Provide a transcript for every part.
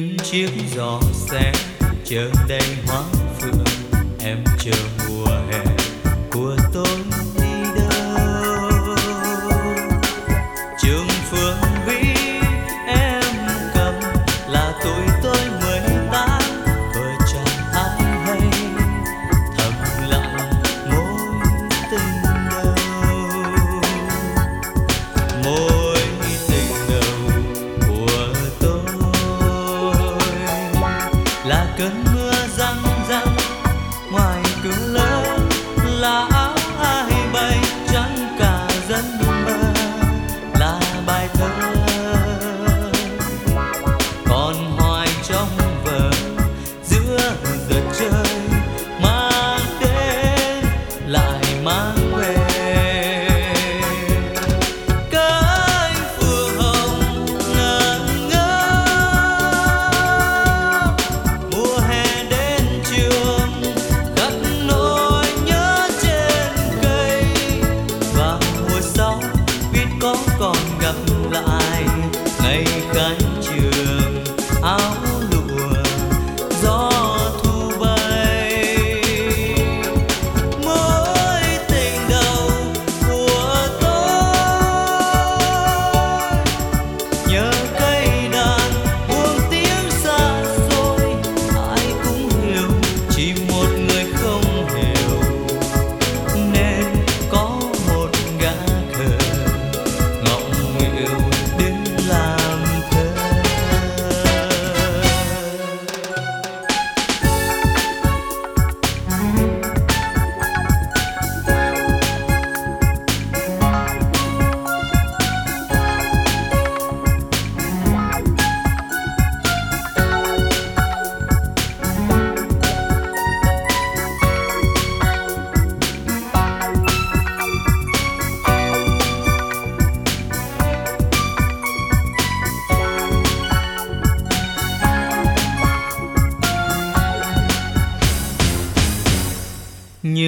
những chiếc giò xe chở đầy hoa phượng em chờ mùa the judge.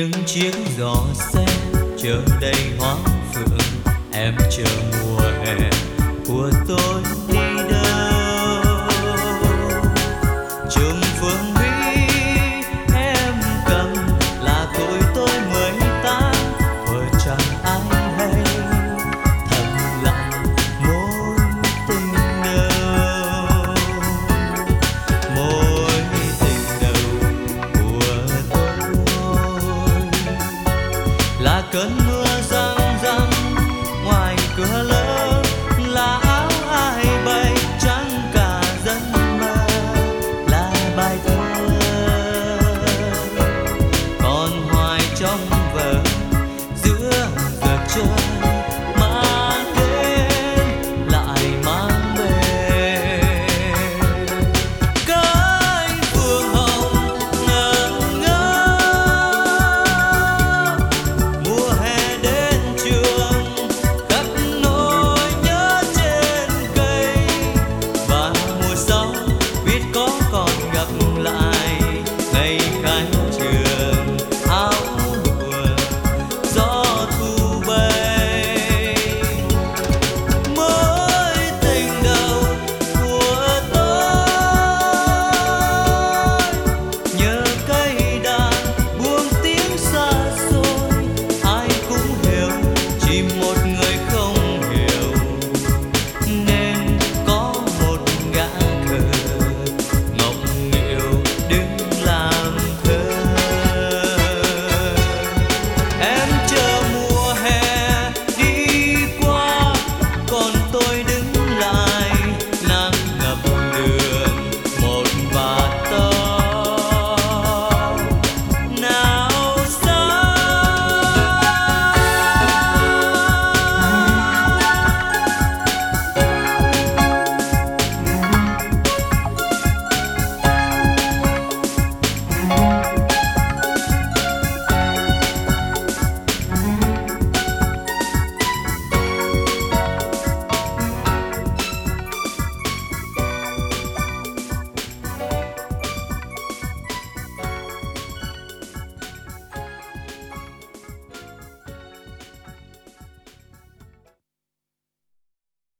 những chiếc giò xe chờ đầy hoa phượng. Em chờ mùa hè của tôi đi. cơn mưa răng răng ngoài cửa lớn